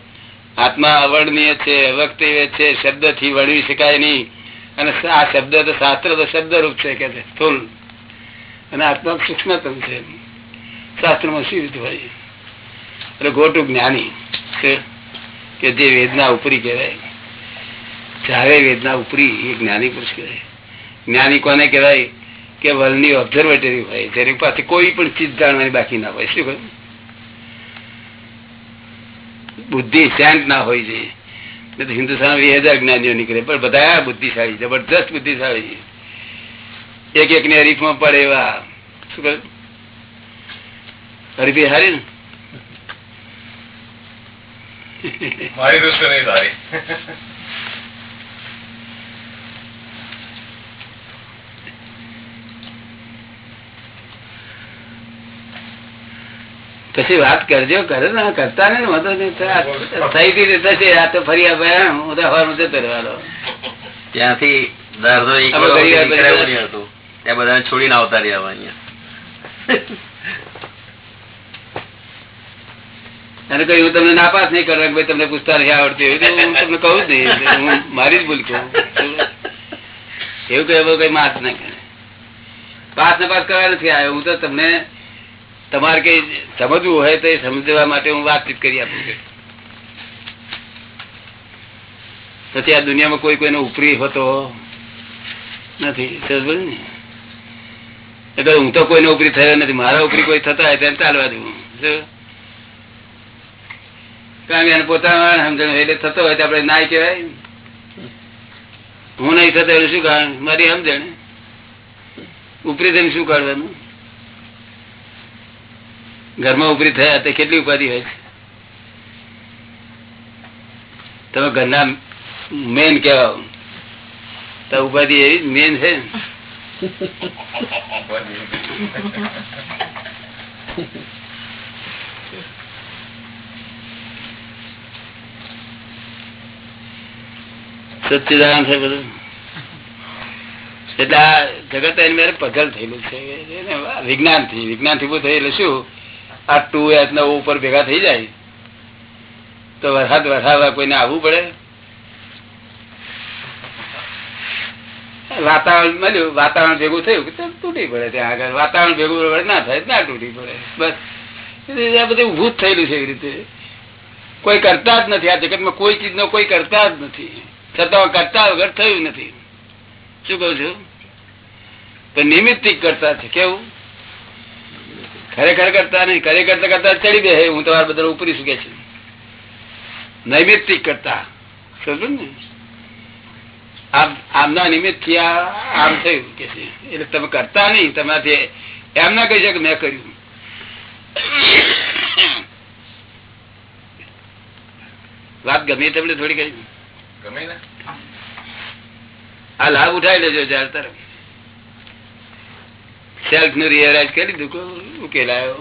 આત્મા અવર્ણનીય છે અવક્તવ્ય છે શબ્દથી વળવી શકાય નહીં. અને આ શબ્દ તો શાસ્ત્ર તો શબ્દ રૂપ છે કે છે, સ્થુલ. અને આત્મા સૂક્ષ્મતમ છે. શાસ્ત્રમાં શું રીતે હોય? એટલે ગોટું જ્ઞાની કે જે વેદના ઉપરી કહેવાય. ચારે વેદના ઉપરી એ જ્ઞાની પુરુષ કહેવાય. જ્ઞાની કોને કહેવાય? કે વલની ઓબ્ઝર્વેટરી હોય, જેની પાસે કોઈ પણ ચીજ જાણવાની બાકી ના હોય. શું કહ્યું? બુદ્ધિ શાંત ના હોય છે. હિન્દુસ્તાન બે હજાર જ્ઞાનીઓ નીકળે. પણ બધા બુદ્ધિશાળી જબરદસ્ત બુદ્ધિશાળી એક એક ને હરીફમાં પડે એવા. શું કહ્યું? હરીફી હારી ને? મારી નહીં સારી પછી વાત કરજો કરે ને કરતા ને વાંધો નહીં. થઈ થશે આ તો ફરી આ હું તો હવારમાં જતો રહેવાનો. ત્યાંથી નહીં ત્યાં બધાને છોડીને આવતા રહ્યા અહીંયા. અને કઈ હું તમને નાપાસ નહીં કરવા ભાઈ તમને પૂછતા નથી આવડતી હોય તો હું તમને કહું જ નહીં. હું મારી જ ભૂલ કહું એવું કઈ હવે કઈ માસ ના કરે. પાસ ને પાસ કરવા નથી આવ્યો. હું તો તમને તમારે કઈ સમજવું હોય તો એ સમજવા માટે હું વાતચીત કરી આપું છું. પછી આ દુનિયામાં કોઈ કોઈનો ઉપરી હોતો નથી. ને? એટલે હું તો કોઈનો ઉપરી થયો નથી, મારા ઉપરી કોઈ થતા હોય તેને ચાલવા દઉં. કારણ કે પોતાના સમજણ એટલે થતો હોય તો આપણે ના કહેવાય. હું નહીં થતો એનું શું કારણ? મારી સમજણ. ઉપરી થઈને શું કાઢવાનું? ઘરમાં ઉપરી થયા તે કેટલી ઉપાધિ હોય તમે ઘરના મેન કેવા તો ઉપાધિ એવી મેન છે ને. સચ્ચિદાનંદ છે બધું? એટલે આ જગત એની મેરે પઝલ થયેલું છે. વિજ્ઞાનથી વિજ્ઞાનથી થયું એટલે શું? આ ટુ એચ ને ઉપર ભેગા થઈ જાય, તો વરસાદ વરસાદ કોઈને આવવું પડે? વાતાવરણ મળ્યું, વાતાવરણ ભેગું થયું તૂટી પડે ત્યાં આગળ. વાતાવરણ ભેગું પડે ના થાય, ના તૂટી પડે. બસ. આ બધું જ થયેલું છે એવી રીતે. કોઈ કરતા જ નથી. આ જગતમાં કોઈ ચીજ નો કોઈ કરતા જ નથી. છતાં કરતા વગર થયું નથી. શું કઉ છું? તો નિમિત્તિક કરતા છે. કેવું? ખરેખર કરતા નહીં ખરેખર કરતા ચડી બે હું તમારા બધા ઉપરી શકે છે? નૈમિત્તિક કરતા. સમજું ને? આમના નિમિત્તથી આમ થયું કે છે. એટલે તમે કરતા નહીં તમારાથી એમ ના કહી શકે મેં કર્યું. વાત ગમે તમને થોડી કહી ગમે આ લાભ ઉઠાવી લેજો જયારે તરફ. સેલ્ફનું રિયલાઇઝ કરી ઉકેલાયો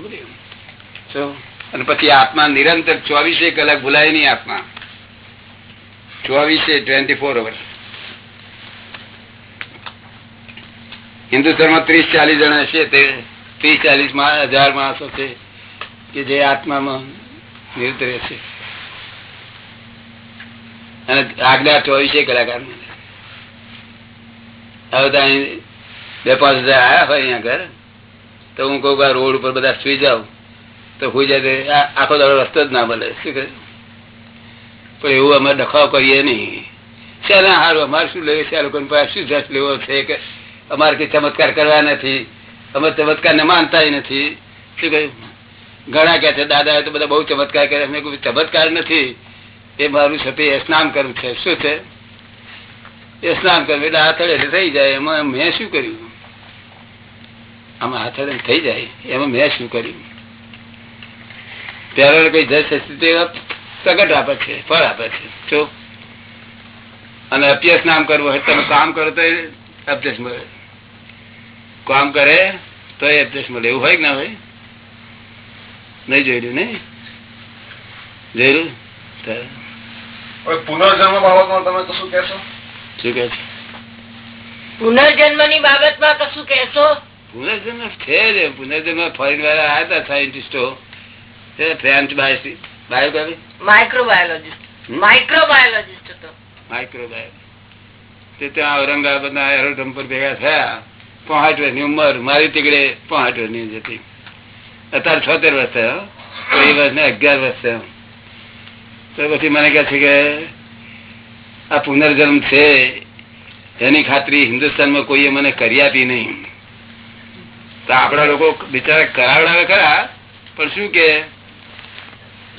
અને પછી આત્મા નિરંતર ચોવીસે કલાક ભૂલાય નહીં આત્મા. ચોવીસે ટ્વેન્ટી ફોર અવર હિન્દુસ્તાનમાં ત્રીસ ચાલીસ જણા છે તે ત્રીસ ચાલીસ હજાર માણસો છે કે જે આત્મામાં નિરંતર છે. અને આગલા ચોવીસે કલાકાર હવે અહીં બે પાંચ હજાર આવ્યા હોય અહીંયા ઘર, તો હું કહું રોડ ઉપર બધા સુઈ જાઉં, તો સુઈ જાય આ- આખો દાડો રસ્તો જ ના મળે. શું કહે પણ એવું અમે ડખાવ કરીએ નહીં. ચાલે સારું અમારે શું લેવું છે? આ શું જશ લેવો છે? કે અમારે કઈ ચમત્કાર કરવા નથી. અમે ચમત્કાર ને માનતા નથી. શું કહ્યું? ઘણા કે છે દાદા તો બધા બહુ ચમત્કાર કરે મેં કહ્યું ચમત્કાર નથી. એ મારું છે તે સ્નાન કરવું છે. શું છે? એ સ્નાન કરવું, એટલે હાથડે થઈ જાય. એમાં મેં શું કર્યું? આમાં હાથડે થઈ જાય એમાં મેં શું કર્યું? ત્યારે કઈ જશે તે પ્રગટ આપે છે ફળ આપે છે. જો અને અભ્યાસ નામ કરવું હોય તમે કામ કરો તો અભ્યાસ મળે. કામ કરે તો એ અભ્યાસ મળે. એવું હોય કે ના હોય? નહીં જોયેલું નહીં? જોયેલું? તો પુનર્જન્મ બાબતમાં તમે કશું કહેશો? શું કે પુનર્જન્મની બાબતમાં કશું કહેશો? પુનર્જન્મ છે પુનર્જન્મ ફોરેન વાળા આવ્યા હતા સાયન્ટિસ્ટો ફ્રેન્ચ બાયો બાયો કઈ માઇક્રોબાયોલોજીસ્ટ ઔરંગાબાદના એરોડ્રમ પર ભેગા થયા પાંચ વર્ષની ઉંમર મારી તીકડે પાંચ વર્ષની હતી અત્યારે છોતેર વર્ષ થયો એ વર્ષને અગિયાર વર્ષ તો પછી મને કહે છે કે આ પુનર્જન્મ છે એની ખાતરી હિન્દુસ્તાનમાં કોઈએ મને કરી આપી નહીં તો આપડા લોકો બિચારા કરાવડાવે ખરા, પણ શું કે?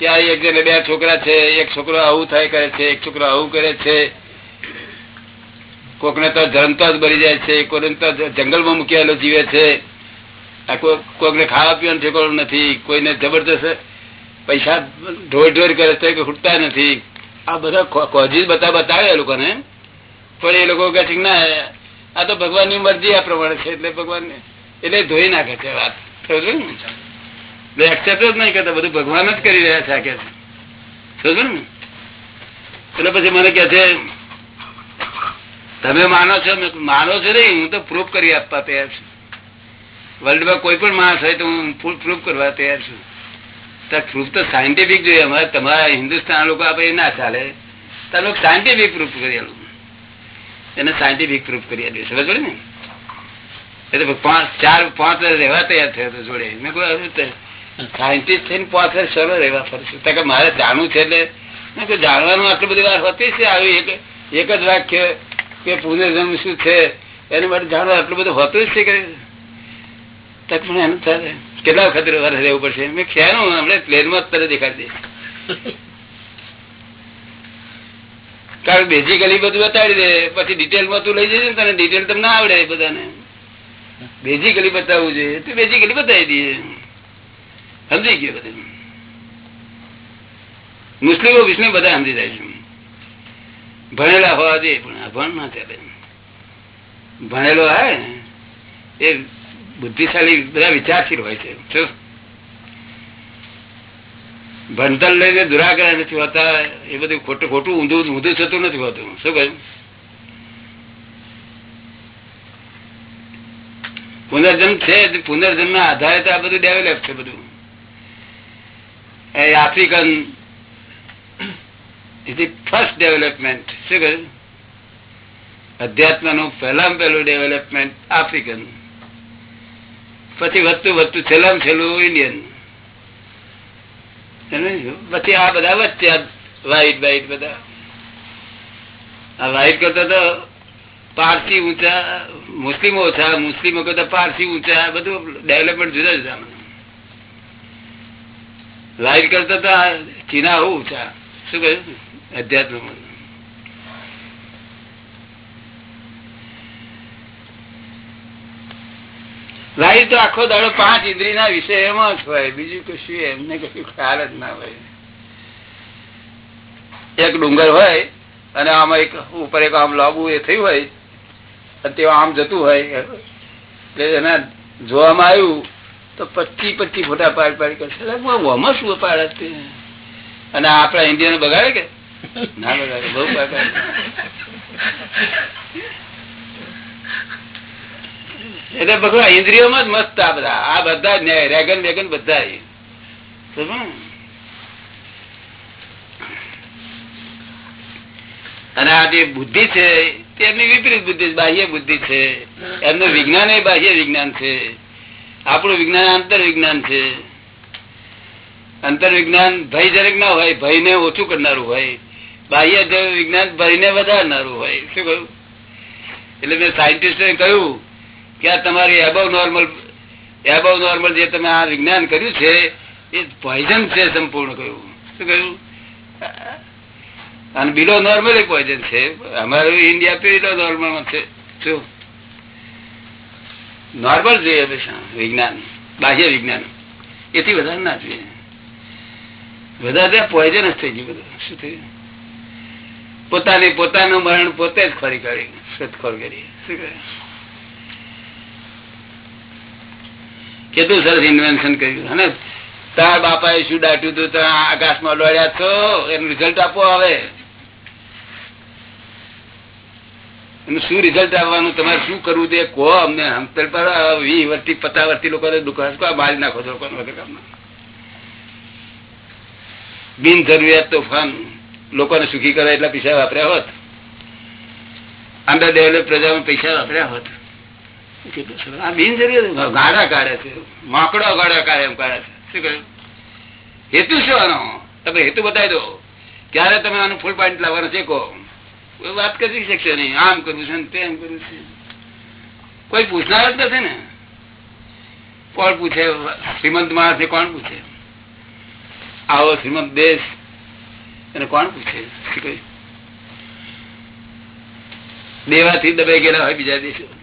આ એક જણે બે છોકરા છે, એક છોકરો આવું થાય કરે છે, એક છોકરો આવું કરે છે. કોકને તો જન્મતા જ બળી જાય છે કોઈને તો જંગલમાં મૂકેલો જીવે છે. કોઈ- કોકને ખાવા પીવાનું ઠેકાણું નથી, કોઈને જબરદસ્ત પૈસા ઢોર ઢોર કરે છે કે ખૂટતા નથી. આ બધા કોઝીસ બતા, બતાવે એ લોકોને. પણ એ લોકો કહે છે ના, આ તો ભગવાનની મરજી આ પ્રમાણે છે, એટલે ભગવાન એટલે ધોઈ નાખે છે વાત. સમજો ને? એક્સેપ્ટ જ નહીં કરતા, બધું ભગવાન જ કરી રહ્યા છે આ કે સમજો ને? એટલે પછી મને કે છે, તમે માનો છો? માનો છો નહીં, હું તો પ્રૂફ કરી આપવા તૈયાર છું. વર્લ્ડમાં કોઈ પણ માણસ હોય તો હું ફૂલ પ્રૂફ કરવા તૈયાર છું. તો પ્રૂફ તો સાયન્ટિફિક જોઈએ, અમારે તમારા હિન્દુસ્તાન લોકો આપણે ના ચાલે. તો સાયન્ટિફિક પ્રૂફ કરી આલું. એને સાયન્ટિફિક પ્રૂફ કરી આપીએ. સમજ પડે ને? એ તો પાંચ, ચાર, પાંચ વર્ષ ચલો રહેવા ફરશું કે મારે જાણવું છે એટલે જાણવાનું આટલી બધી વાર હોતી છે આવી એક એક જ વાક્ય કે પુનર્જન્મ શું છે? એને માટે જાણવા આટલું બધું હોતું જ છે કે તક મને એનું થાય, કેટલા વખત રહેવું પડશે? મેં ખ્યાલ હમણાં પ્લેનમાં જ તને દેખાડી દઈશ. કારણ બેઝિકલી બધું બતાડી દે, પછી ડિટેલમાં તું લઈ જજે ને તને ડિટેલ તમને આવડે બધાને. બેઝિકલી બતાવવું જોઈએ. તો બેઝિકલી બતાવી દઈએ સમજી ગયો બધું. મુસ્લિમો વિષ્ણુ બધા સમજી જાય છે. ભણેલા હોવા જોઈએ, પણ અભણ ના ચાલે ભણેલો હોય એ બુદ્ધિશાળી બધા વિચારશીલ હોય છે. ભણતર લઈને દુરાગ્રહ નથી હોતા, એ બધું ખોટું ખોટું ઊંધું ઊંધું થતું નથી હોતું. શું કહ્યું? પુનર્જન્મ છે પુનર્જન્મ ના આધારે તો આ બધું ડેવલપ છે બધું. એ આફ્રિકન ફર્સ્ટ ડેવલપમેન્ટ શું કહ્યું? અધ્યાત્મનું પહેલામાં પહેલું ડેવલપમેન્ટ આફ્રિકન પછી વધતું વધતું છેલ્લામાં છેલ્લું ઇન્ડિયન પછી આ બધા વચ્ચે વાઈટ વાઈટ બધા. આ વ્હાઈટ કરતા તો પારસી ઊંચા, મુસ્લિમો ઓછા મુસ્લિમો કરતા પારસી ઊંચા, બધું ડેવલપમેન્ટ જુદા જુદા લાઈટ કરતા તો ચીના ચીના ઊંચા. શું કહ્યું? અધ્યાત્મ. લાઈટ તો આખો દાડો પાંચ ઇન્દ્રિય ના વિષયમાં જ હોય. બીજું કશું એમને કશું ખ્યાલ જ ના હોય. એક ડુંગર હોય, અને આમાં એક, ઉપર એક આમ લાંબુ એ થયું હોય અને તે આમ જતું હોય એને જોવામાં આવ્યું તો પચી પચી ફોટા પાડ પાડ કરશે આમાં શું પાડ? અને આપણા ઇન્ડિયન બગાડે કે ના બગાડે, બહુ બગાડે એટલે ભગવાન ઇન્દ્રિયોમાં જ મસ્ત આ બધા આ બધા ન્યાય, રેગન વેગન બધા? અને આ જે બુદ્ધિ છે તે એમની વિપરીત બુદ્ધિ બાહ્ય બુદ્ધિ છે. એમનું વિજ્ઞાન એ બાહ્ય વિજ્ઞાન છે. આપણું વિજ્ઞાન આંતર વિજ્ઞાન છે. અંતર વિજ્ઞાન ભયજનક ના હોય, ભયને ઓછું કરનારું હોય. બાહ્ય વિજ્ઞાન ભય ને વધારનારું હોય. શું કહ્યું? એટલે મેં સાયન્ટિસ્ટે કહ્યું કે આ તમારી એબવ નોર્મલ એબવ નોર્મલ જે તમે આ વિજ્ઞાન કર્યું છે, એ પોઈઝન છે સંપૂર્ણ કહ્યું. શું કહ્યું? અને બિલો નોર્મલ પોઈઝન છે અમારું ઇન્ડિયા બિલો નોર્મલ છે. શું? નોર્મલ જોઈએ હંમેશા, વિજ્ઞાન. બાહ્ય વિજ્ઞાન. એથી વધારે ના જોઈએ. વધારે ત્યાં પોઈઝન થઈ ગયું બધું. શું થયું? પોતાની પોતાનું મરણ પોતે જ ખોરી કરી શોધખોર કરી. શું કરે? કેટલું સરસ ઇન્વેન્શન કર્યું. અને તારા એ શું દાટ્યું હતું તમે આકાશમાં દોડ્યા છો? એનું રિઝલ્ટ આપો હવે. એનું શું રિઝલ્ટ આવવાનું? તમારે શું કરવું તે કહો અમને. હમતર પર વી વર્ષથી પચાસ વર્ષથી લોકો દુકાન મારી નાખો છો લોકોને વગર કામના બિન જરૂરિયાત તોફાન. લોકોને સુખી કરે એટલા પૈસા વાપર્યા હોત. અંડર ડેવલપ પ્રજામાં પૈસા વાપર્યા હોત. આ બિન જરૂરિયાત ગાડા કાઢે છે. માકડો ગાડા કાઢે એમ કાઢે છે. શું કહ્યું? હેતુ શું તમે હેતુ બતાવી દો. ક્યારે તમે આનું ફૂલ પોઈન્ટ લાવવાનો છે કહો વાત કરી શકશે નહીં. આમ કરવું છે તેમ કરવું છે. કોઈ પૂછનાર જ નથી ને. કોણ પૂછે? શ્રીમંત માણસ કોણ પૂછે? આવો શ્રીમંત દેશ. એને કોણ પૂછે? દેવાથી દબાઈ ગયેલા હોય બીજા દેશો.